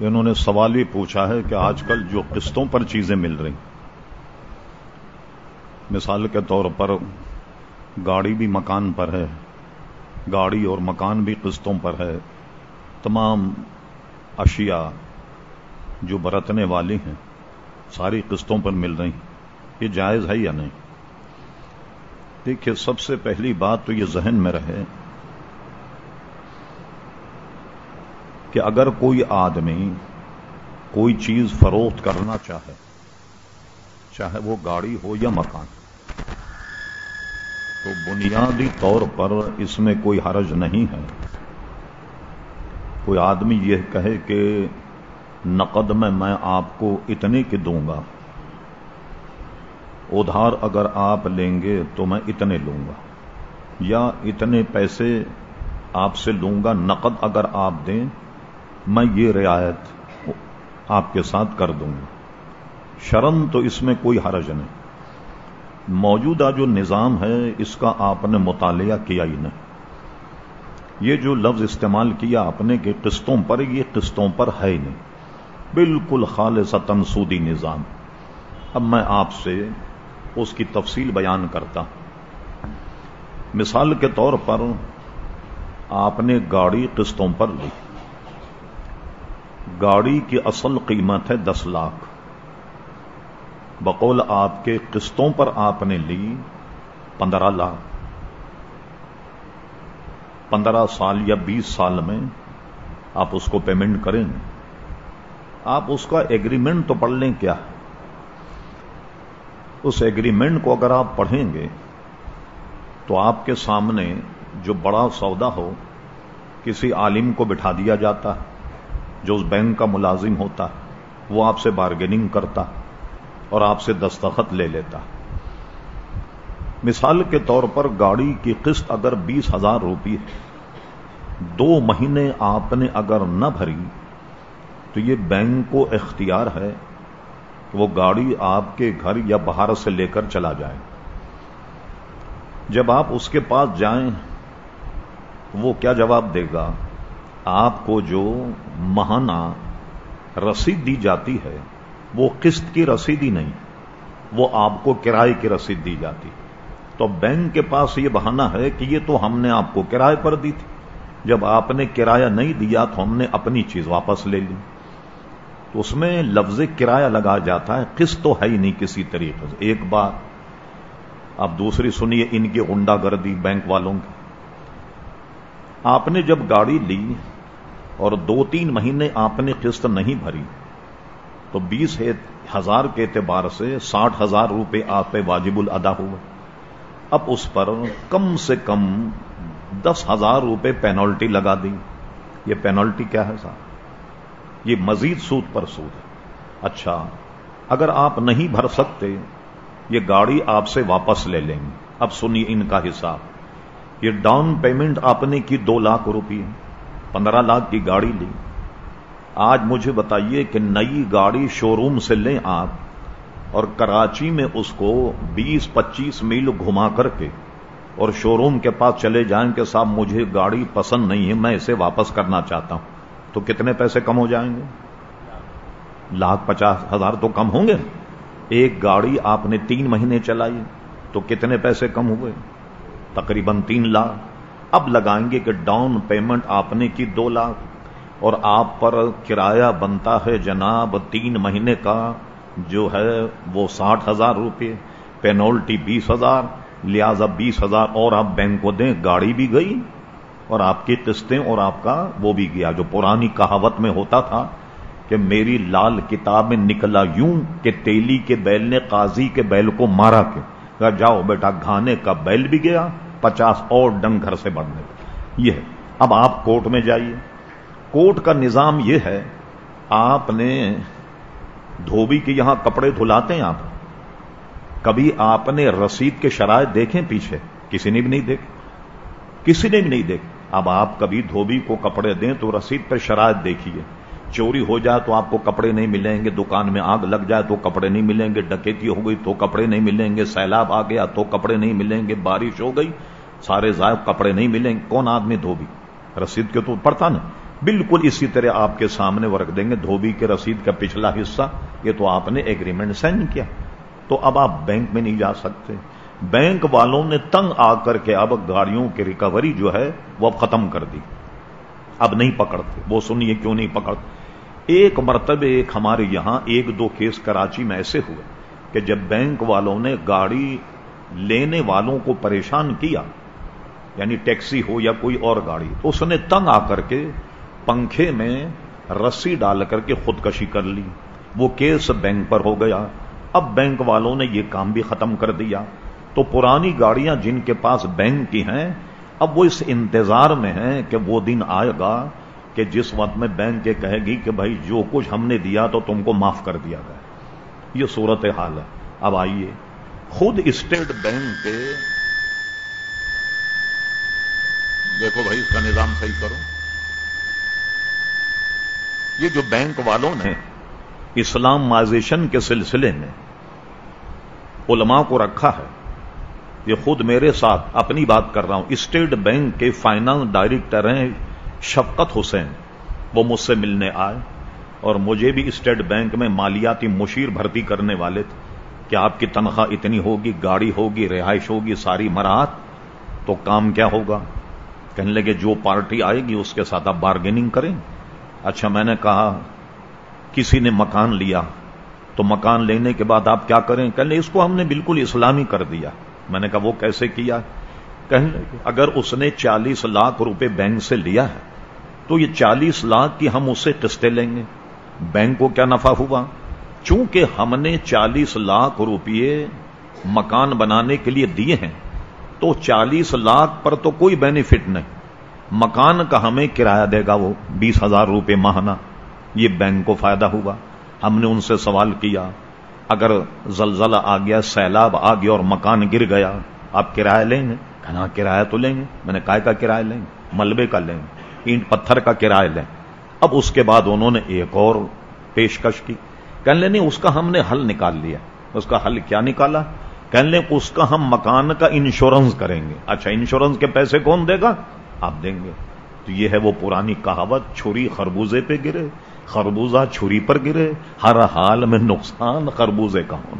انہوں نے سوال ہی پوچھا ہے کہ آج کل جو قسطوں پر چیزیں مل رہی مثال کے طور پر گاڑی بھی مکان پر ہے، گاڑی اور مکان بھی قسطوں پر ہے، تمام اشیاء جو برتنے والی ہیں، ساری قسطوں پر مل رہی یہ جائز ہے یا نہیں؟ دیکھیے، سب سے پہلی بات تو یہ ذہن میں رہے کہ اگر کوئی آدمی کوئی چیز فروخت کرنا چاہے چاہے وہ گاڑی ہو یا مکان، تو بنیادی طور پر اس میں کوئی حرج نہیں ہے۔ کوئی آدمی یہ کہے کہ نقد میں میں آپ کو اتنے کی دوں گا، ادھار اگر آپ لیں گے تو میں اتنے لوں گا، یا اتنے پیسے آپ سے لوں گا نقد اگر آپ دیں میں یہ رعایت آپ کے ساتھ کر دوں گا۔ شرم تو اس میں کوئی حرج نہیں۔ موجودہ جو نظام ہے، اس کا آپ نے مطالعہ کیا ہی نہیں۔ یہ جو لفظ استعمال کیا آپ نے کہ قسطوں پر، یہ قسطوں پر ہے ہی نہیں۔ بالکل خالص تنسودی نظام۔ اب میں آپ سے اس کی تفصیل بیان کرتا ہوں۔ مثال کے طور پر آپ نے گاڑی قسطوں پر لی۔ گاڑی کی اصل قیمت ہے دس لاکھ۔ بقول آپ کے قسطوں پر آپ نے لی پندرہ لاکھ۔ پندرہ سال یا بیس سال میں آپ اس کو پیمنٹ کریں۔ آپ اس کا ایگریمنٹ تو پڑھ لیں کیا؟ اس ایگریمنٹ کو اگر آپ پڑھیں گے تو آپ کے سامنے جو بڑا سودا ہو کسی عالم کو بٹھا دیا جاتا۔ ہے جو اس بینک کا ملازم ہوتا، وہ آپ سے بارگیننگ کرتا اور آپ سے دستخط لے لیتا۔ مثال کے طور پر گاڑی کی قسط اگر بیس ہزار روپی ہے، دو مہینے آپ نے اگر نہ بھری، تو یہ بینک کو اختیار ہے وہ گاڑی آپ کے گھر یا باہر سے لے کر چلا جائے۔ جب آپ اس کے پاس جائیں، وہ کیا جواب دے گا؟ آپ کو جو ماہانہ رسید دی جاتی ہے، وہ قسط کی رسید ہی نہیں، وہ آپ کو کرائے کی رسید دی جاتی۔ تو بینک کے پاس یہ بہانہ ہے کہ یہ تو ہم نے آپ کو کرائے پر دی تھی۔ جب آپ نے کرایہ نہیں دیا تو ہم نے اپنی چیز واپس لے لی۔ تو اس میں لفظ کرایہ لگا جاتا ہے، قسط تو ہے ہی نہیں کسی طریقے سے۔ ایک بات اب دوسری سنیے ان کی گنڈا گردی بینک والوں کی۔ آپ نے جب گاڑی لی اور دو تین مہینے آپ نے قسط نہیں بھری، تو بیس ہزار کے اعتبار سے ساٹھ ہزار روپے آپ پہ واجب الادا ہوئے۔ اب اس پر کم سے کم دس ہزار روپے پینالٹی لگا دی۔ یہ پینالٹی کیا ہے صاحب؟ یہ مزید سود پر سود ہے۔ اچھا اگر آپ نہیں بھر سکتے، یہ گاڑی آپ سے واپس لے لیں۔ گے اب سنیے ان کا حساب۔ یہ ڈاؤن پیمنٹ آپ نے کی دو لاکھ روپیے، پندرہ لاکھ کی گاڑی لی۔ آج مجھے بتائیے کہ نئی گاڑی شو روم سے لیں آپ اور کراچی میں اس کو بیس پچیس میل گھما کر کے اور شو روم کے پاس چلے جائیں کہ صاحب مجھے گاڑی پسند نہیں ہے، میں اسے واپس کرنا چاہتا ہوں۔ تو کتنے پیسے کم ہو جائیں گے؟ لاکھ پچاس ہزار تو کم ہوں گے۔ ایک گاڑی آپ نے تین مہینے چلائی، تو کتنے پیسے کم ہوئے؟ تقریباً تین لاکھ۔ اب لگائیں گے کہ ڈاؤن پیمنٹ آپ نے کی دو لاکھ۔ اور آپ پر کرایہ بنتا ہے جناب تین مہینے کا، جو ہے وہ ساٹھ ہزار روپے۔ پینالٹی بیس ہزار، لہذا بیس ہزار اور آپ بینک کو دیں، گاڑی بھی گئی اور آپ کی قسطیں اور آپ کا وہ بھی گیا۔ جو پرانی کہاوت میں ہوتا تھا کہ میری لال کتاب میں نکلا یوں کہ تیلی کے بیل نے قاضی کے بیل کو مارا کے۔ جاؤ بیٹا، گھانے کا بیل بھی گیا پچاس اور ڈنگ گھر سے بڑھنے یہ ہے۔ اب آپ کورٹ میں جائیے۔ کوٹ کا نظام یہ ہے، آپ نے دھوبی کے یہاں کپڑے دھلاتے ہیں آپ۔ کبھی آپ نے رسید کے شرائط دیکھیں پیچھے؟ کسی نے بھی نہیں دیکھ کسی نے بھی نہیں دیکھ اب آپ کبھی دھوبی کو کپڑے دیں تو رسید پہ شرائط دیکھیے۔ چوری ہو جائے تو آپ کو کپڑے نہیں ملیں گے۔ دکان میں آگ لگ جائے تو کپڑے نہیں ملیں گے۔ ڈکیتی ہو گئی تو کپڑے نہیں ملیں گے۔ سیلاب آ گیا تو کپڑے نہیں ملیں گے۔ بارش ہو گئی سارے ضائع کپڑے نہیں ملیں، کون آدمی دھوبی؟ رسید کے تو پڑتا نا۔ بالکل اسی طرح آپ کے سامنے وہ رکھ دیں گے، دھوبی کے رسید کا پچھلا حصہ۔ یہ تو آپ نے ایگریمنٹ سائن کیا۔ تو اب آپ بینک میں نہیں جا سکتے۔ بینک والوں نے تنگ آ کر کے اب گاڑیوں کی ریکوری جو ہے وہ اب ختم کر دی۔ اب نہیں پکڑتے۔ وہ سنیے کیوں نہیں پکڑتے؟ ایک مرتبہ ایک ہمارے یہاں ایک دو کیس کراچی میں ایسے ہوئے کہ جب بینک والوں نے گاڑی لینے والوں کو پریشان کیا یعنی ٹیکسی ہو یا کوئی اور گاڑی تو اس نے تنگ آ کر کے پنکھے میں رسی ڈال کر کے خودکشی کر لی۔ وہ کیس بینک پر ہو گیا۔ اب بینک والوں نے یہ کام بھی ختم کر دیا۔ تو پرانی گاڑیاں جن کے پاس بینک کی ہیں، اب وہ اس انتظار میں ہیں کہ وہ دن آئے گا کہ جس وقت میں بینک کے کہے گی کہ بھائی جو کچھ ہم نے دیا تو تم کو معاف کر دیا گیا۔ یہ صورت حال ہے۔ اب آئیے۔ خود اسٹیٹ بینک کے دیکھو بھائی، اس کا نظام صحیح کرو۔ یہ جو بینک والوں نے اسلامائزیشن کے سلسلے میں علماء کو رکھا ہے، یہ خود میرے ساتھ اپنی بات کر رہا ہوں۔ اسٹیٹ بینک کے فائنانس ڈائریکٹر ہیں شفقت حسین۔ وہ مجھ سے ملنے آئے اور مجھے بھی اسٹیٹ بینک میں مالیاتی مشیر بھرتی کرنے والے تھے۔ کہ آپ کی تنخواہ اتنی ہوگی؟ گاڑی ہوگی، رہائش ہوگی، ساری مراحت تو کام کیا ہوگا؟ کہنے لگے جو پارٹی آئے گی اس کے ساتھ آپ بارگیننگ کریں۔ اچھا میں نے کہا، کسی نے مکان لیا، تو مکان لینے کے بعد آپ کیا کریں؟ کہنے اس کو ہم نے بالکل اسلامی کر دیا۔ میں نے کہا، وہ کیسے کیا؟ کہنے اگر اس نے چالیس لاکھ روپے بینک سے لیا ہے، تو یہ چالیس لاکھ کی ہم اس سے قسطیں لیں گے۔ بینک کو کیا نفع ہوا؟ چونکہ ہم نے چالیس لاکھ روپئے مکان بنانے کے لیے دیے ہیں تو چالیس لاکھ پر تو کوئی بینیفٹ نہیں۔ مکان کا ہمیں کرایہ دے گا وہ بیس ہزار روپے ماہانہ۔ یہ بینک کو فائدہ ہوا۔ ہم نے ان سے سوال کیا۔ اگر زلزلہ آ گیا، سیلاب آ گیا اور مکان گر گیا، آپ کرایہ لیں گے؟ کہنا ہاں، کرایہ تو لیں گے۔ میں نے کائے کا کرایہ لیں گے؟ ملبے کا لیں گے۔ اینٹ پتھر کا کرایہ لیں اب اس کے بعد انہوں نے ایک اور پیشکش کی۔ کہنے نہیں، اس کا ہم نے حل نکال لیا۔ اس کا حل کیا نکالا؟ کہنے اس کا ہم مکان کا انشورنس کریں گے۔ اچھا انشورنس کے پیسے کون دے گا؟ آپ دیں گے۔ تو یہ ہے وہ پرانی کہاوت، چھری خربوزے پہ گرے، خربوزہ چھری پر گرے، ہر حال میں نقصان خربوزے کا ہونا۔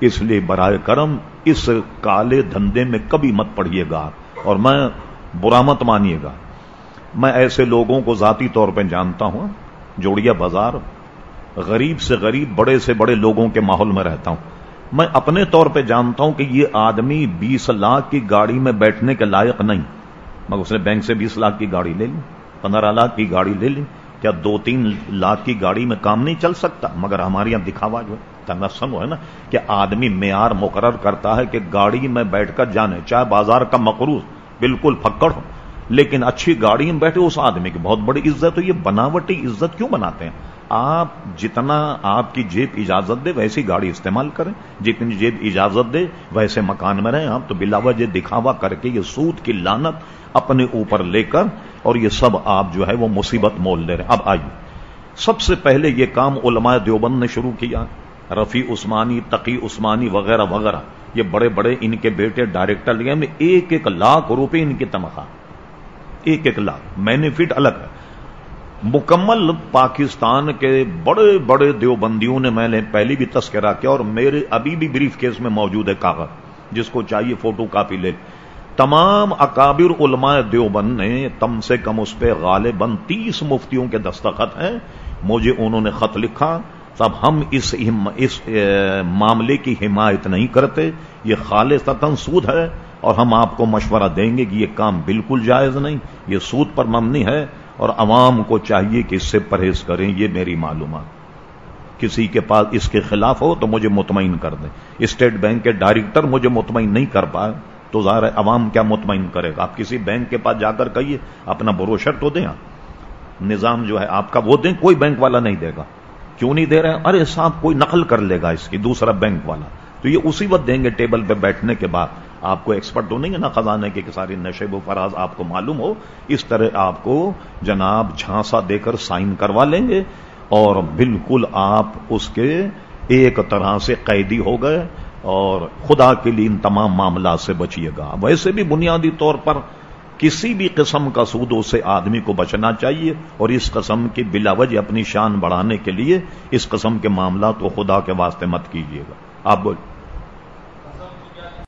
اس لیے برائے کرم اس کالے دھندے میں کبھی مت پڑیے گا۔ اور میں برا مت مانیے گا۔ میں ایسے لوگوں کو ذاتی طور پہ جانتا ہوں، جوڑیا بازار، غریب سے غریب، بڑے سے بڑے لوگوں کے ماحول میں رہتا ہوں۔ میں اپنے طور پہ جانتا ہوں کہ یہ آدمی بیس لاکھ کی گاڑی میں بیٹھنے کے لائق نہیں۔ مگر اس نے بینک سے بیس لاکھ کی گاڑی لے لی، پندرہ لاکھ کی گاڑی لے لی۔ کیا دو تین لاکھ کی گاڑی میں کام نہیں چل سکتا؟ مگر ہمارے یہاں دکھاوا جو ہے تنسن ہے نا، کہ آدمی معیار مقرر کرتا ہے کہ گاڑی میں بیٹھ کر جانے، چاہے بازار کا مقروض، بالکل پھکڑ ہو۔ لیکن اچھی گاڑی میں بیٹھے اس آدمی کی بہت بڑی عزت ہو یہ بناوٹی عزت کیوں بناتے ہیں؟ آپ جتنا آپ کی جیب اجازت دے، ویسی گاڑی استعمال کریں۔ جتنی جیب اجازت دے، ویسے مکان میں رہیں آپ۔ تو بلا وجہ دکھاوا کر کے یہ سود کی لانت اپنے اوپر لے کر اور یہ سب آپ جو ہے وہ مصیبت مول لے رہے ہیں۔ اب آئیے۔ سب سے پہلے یہ کام علماء دیوبند نے شروع کیا۔ رفیع عثمانی، تقی عثمانی وغیرہ وغیرہ۔ یہ بڑے بڑے ان کے بیٹے ڈائریکٹر لگے میں ایک ایک لاکھ روپے ان کی تنخواہ۔ ایک ایک لاکھ۔ مینیفٹ الگ۔ ہے مکمل پاکستان کے بڑے بڑے دیوبندیوں نے میں نے پہلی بھی تذکرہ کیا اور میرے ابھی بھی بریف کیس میں موجود ہے کاغذ۔ جس کو چاہیے فوٹو کاپی لے۔ تمام اکابر علماء دیوبند نے تم سے کم اس پہ غالباً تیس مفتیوں کے دستخط ہیں۔ مجھے انہوں نے خط لکھا۔ تب ہم اس اس معاملے کی حمایت نہیں کرتے۔ یہ خالص سود ہے۔ اور ہم آپ کو مشورہ دیں گے کہ یہ کام بالکل جائز نہیں، یہ سود پر ممنی ہے اور عوام کو چاہیے کہ اس سے پرہیز کریں، یہ میری معلومات۔ کسی کے پاس اس کے خلاف ہو تو مجھے مطمئن کر دیں۔ اسٹیٹ بینک کے ڈائریکٹر مجھے مطمئن نہیں کر پائے، تو ظاہر عوام کیا مطمئن کرے گا؟ آپ کسی بینک کے پاس جا کر کہیے، اپنا بروشر تو دیں آپ۔ نظام جو ہے آپ کا وہ دیں، کوئی بینک والا نہیں دے گا۔ کیوں نہیں دے رہے؟ ہیں ارے صاحب، کوئی نقل کر لے گا اس کی، دوسرا بینک والا۔ تو یہ اسی وقت دیں گے ٹیبل پہ بیٹھنے کے بعد۔ آپ کو ایکسپرٹ تو نہیں ہے نا خزانے کے ساری نشے و فراز آپ کو معلوم ہو، اس طرح آپ کو جناب جھانسا دے کر سائن کروا لیں گے اور بالکل آپ اس کے ایک طرح سے قیدی ہو گئے اور خدا کے لیے ان تمام معاملات سے بچیے گا۔ ویسے بھی بنیادی طور پر کسی بھی قسم کا سود سے آدمی کو بچنا چاہیے اور اس قسم کی بلا وجہ اپنی شان بڑھانے کے لیے اس قسم کے معاملات کو خدا کے واسطے مت کیجیے گا۔ آپ بول